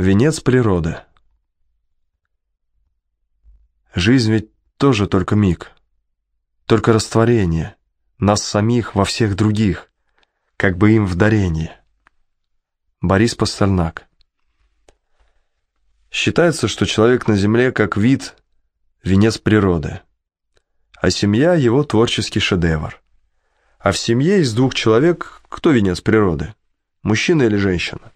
Венец природы. Жизнь ведь тоже только миг, только растворение, нас самих во всех других, как бы им в дарение. Борис Пастернак. Считается, что человек на Земле как вид – венец природы, а семья – его творческий шедевр. А в семье из двух человек кто венец природы? Мужчина или женщина?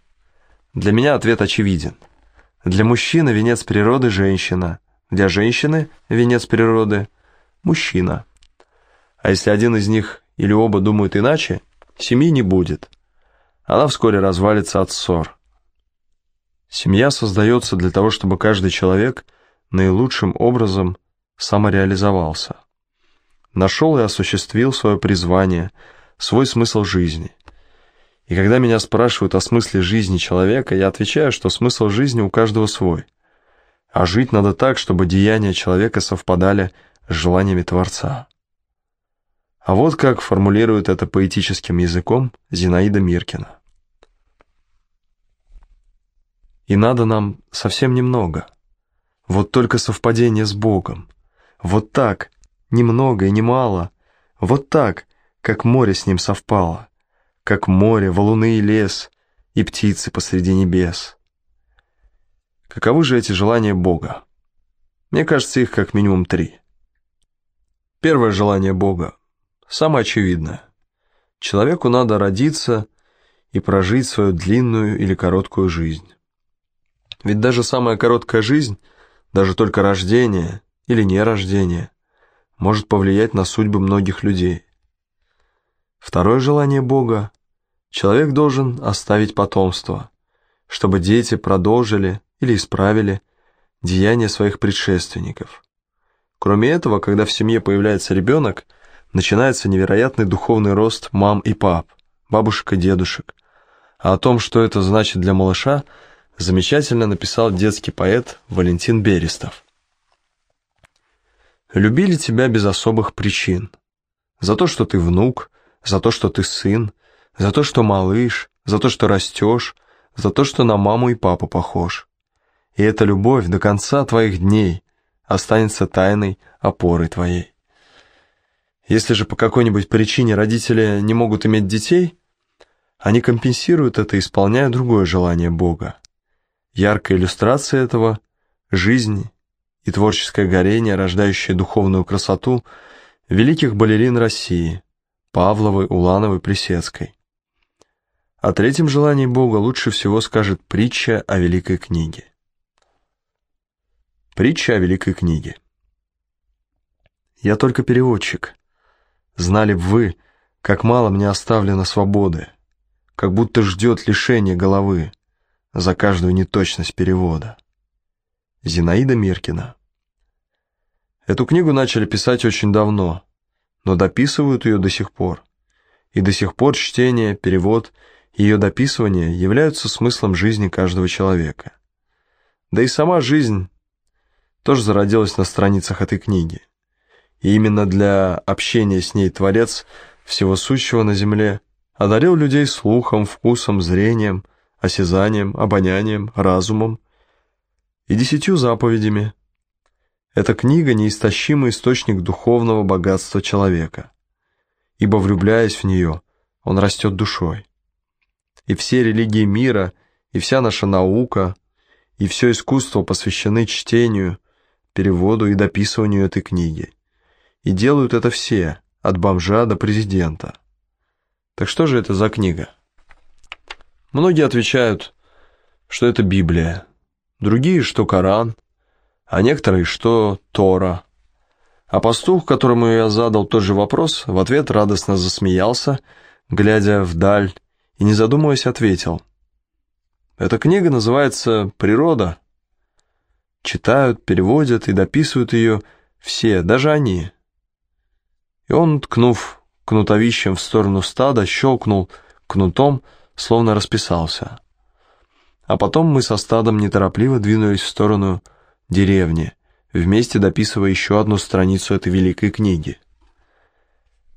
Для меня ответ очевиден. Для мужчины венец природы – женщина, для женщины венец природы – мужчина. А если один из них или оба думают иначе, семьи не будет. Она вскоре развалится от ссор. Семья создается для того, чтобы каждый человек наилучшим образом самореализовался нашел и осуществил свое призвание, свой смысл жизни. И когда меня спрашивают о смысле жизни человека, я отвечаю, что смысл жизни у каждого свой. А жить надо так, чтобы деяния человека совпадали с желаниями Творца. А вот как формулирует это поэтическим языком Зинаида Миркина. И надо нам совсем немного. Вот только совпадение с Богом. Вот так, немного и немало, вот так, как море с ним совпало, как море, валуны и лес, и птицы посреди небес. Каковы же эти желания Бога? Мне кажется, их как минимум три. Первое желание Бога, самое очевидное. Человеку надо родиться и прожить свою длинную или короткую жизнь. Ведь даже самая короткая жизнь, даже только рождение или не рождение, может повлиять на судьбы многих людей. Второе желание Бога – человек должен оставить потомство, чтобы дети продолжили или исправили деяния своих предшественников. Кроме этого, когда в семье появляется ребенок, начинается невероятный духовный рост мам и пап, бабушек и дедушек. А о том, что это значит для малыша, замечательно написал детский поэт Валентин Берестов. Любили тебя без особых причин. За то, что ты внук, за то, что ты сын, за то, что малыш, за то, что растешь, за то, что на маму и папу похож. И эта любовь до конца твоих дней останется тайной опорой твоей. Если же по какой-нибудь причине родители не могут иметь детей, они компенсируют это, исполняя другое желание Бога. Яркая иллюстрация этого – жизнь и творческое горение, рождающее духовную красоту великих балерин России Павловой, Улановой, Плесецкой. О третьем желании Бога лучше всего скажет притча о Великой книге. Притча о Великой книге. Я только переводчик. Знали б вы, как мало мне оставлено свободы, как будто ждет лишение головы за каждую неточность перевода. Зинаида Миркина. Эту книгу начали писать очень давно, но дописывают ее до сих пор. И до сих пор чтение, перевод ее дописывание являются смыслом жизни каждого человека. Да и сама жизнь тоже зародилась на страницах этой книги. И именно для общения с ней Творец всего сущего на земле одарил людей слухом, вкусом, зрением, осязанием, обонянием, разумом, и десятью заповедями. Эта книга – неистощимый источник духовного богатства человека, ибо, влюбляясь в нее, он растет душой. И все религии мира, и вся наша наука, и все искусство посвящены чтению, переводу и дописыванию этой книги. И делают это все, от бомжа до президента. Так что же это за книга? Многие отвечают, что это Библия другие, что Коран, а некоторые, что Тора. А пастух, которому я задал тот же вопрос, в ответ радостно засмеялся, глядя вдаль, и, не задумываясь, ответил. Эта книга называется «Природа». Читают, переводят и дописывают ее все, даже они. И он, ткнув кнутовищем в сторону стада, щелкнул кнутом, словно расписался. А потом мы со стадом неторопливо двинулись в сторону деревни, вместе дописывая еще одну страницу этой великой книги.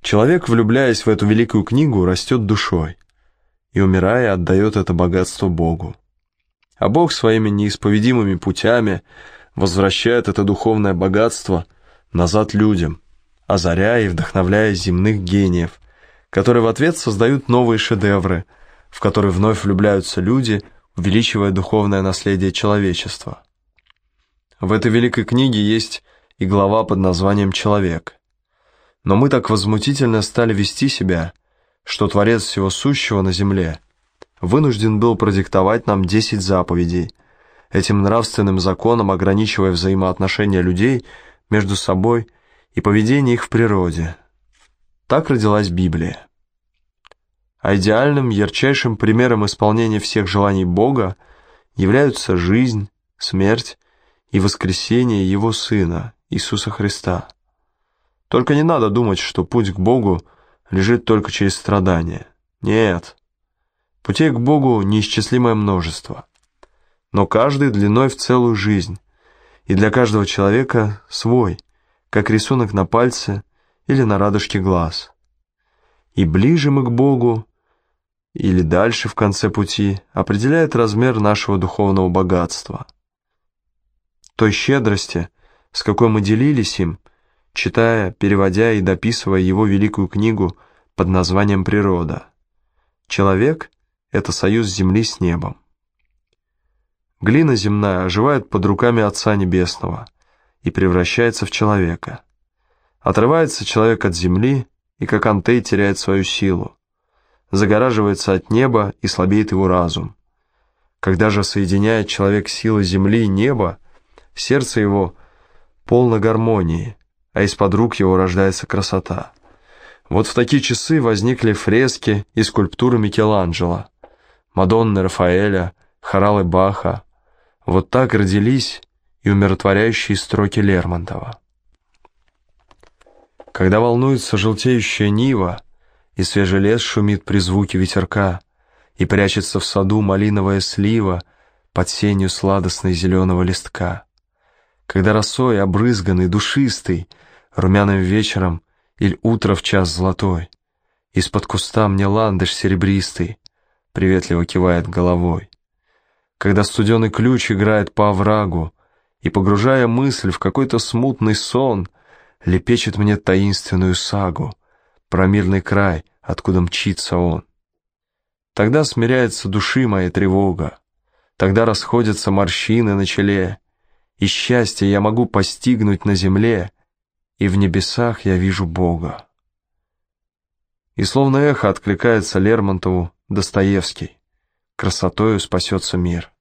Человек, влюбляясь в эту великую книгу, растет душой и, умирая, отдает это богатство Богу. а Бог своими неисповедимыми путями возвращает это духовное богатство назад людям, озаряя и вдохновляя земных гениев, которые в ответ создают новые шедевры, в которые вновь влюбляются люди, увеличивая духовное наследие человечества. В этой великой книге есть и глава под названием «Человек». Но мы так возмутительно стали вести себя, что Творец всего сущего на земле вынужден был продиктовать нам десять заповедей, этим нравственным законом ограничивая взаимоотношения людей между собой и поведение их в природе. Так родилась Библия. А идеальным, ярчайшим примером исполнения всех желаний Бога являются жизнь, смерть и воскресение Его Сына, Иисуса Христа. Только не надо думать, что путь к Богу лежит только через страдания. Нет. Путей к Богу неисчислимое множество. Но каждый длиной в целую жизнь. И для каждого человека свой, как рисунок на пальце или на радужке глаз. И ближе мы к Богу, или дальше в конце пути, определяет размер нашего духовного богатства. Той щедрости, с какой мы делились им, читая, переводя и дописывая его великую книгу под названием «Природа». Человек — это союз земли с небом. Глина земная оживает под руками Отца Небесного и превращается в человека. Отрывается человек от земли и, как антей, теряет свою силу. Загораживается от неба и слабеет его разум. Когда же соединяет человек силы земли и неба, сердце его полно гармонии, а из-под рук его рождается красота. Вот в такие часы возникли фрески и скульптуры Микеланджело, Мадонны Рафаэля, хоралы Баха. Вот так родились и умиротворяющие строки Лермонтова. Когда волнуется желтеющая нива, и свежий лес шумит при звуке ветерка, и прячется в саду малиновая слива под сенью сладостной зеленого листка, когда росой обрызганный, душистый, румяным вечером или утро в час золотой, из-под куста мне ландыш серебристый приветливо кивает головой. Когда студеный ключ играет по оврагу, и, погружая мысль в какой-то смутный сон, лепечет мне таинственную сагу про мирный край, откуда мчится он. Тогда смиряется души моя тревога, тогда расходятся морщины на челе, и счастье я могу постигнуть на земле, и в небесах я вижу Бога. И словно эхо откликается Лермонтову Достоевский. Красотою спасется мир.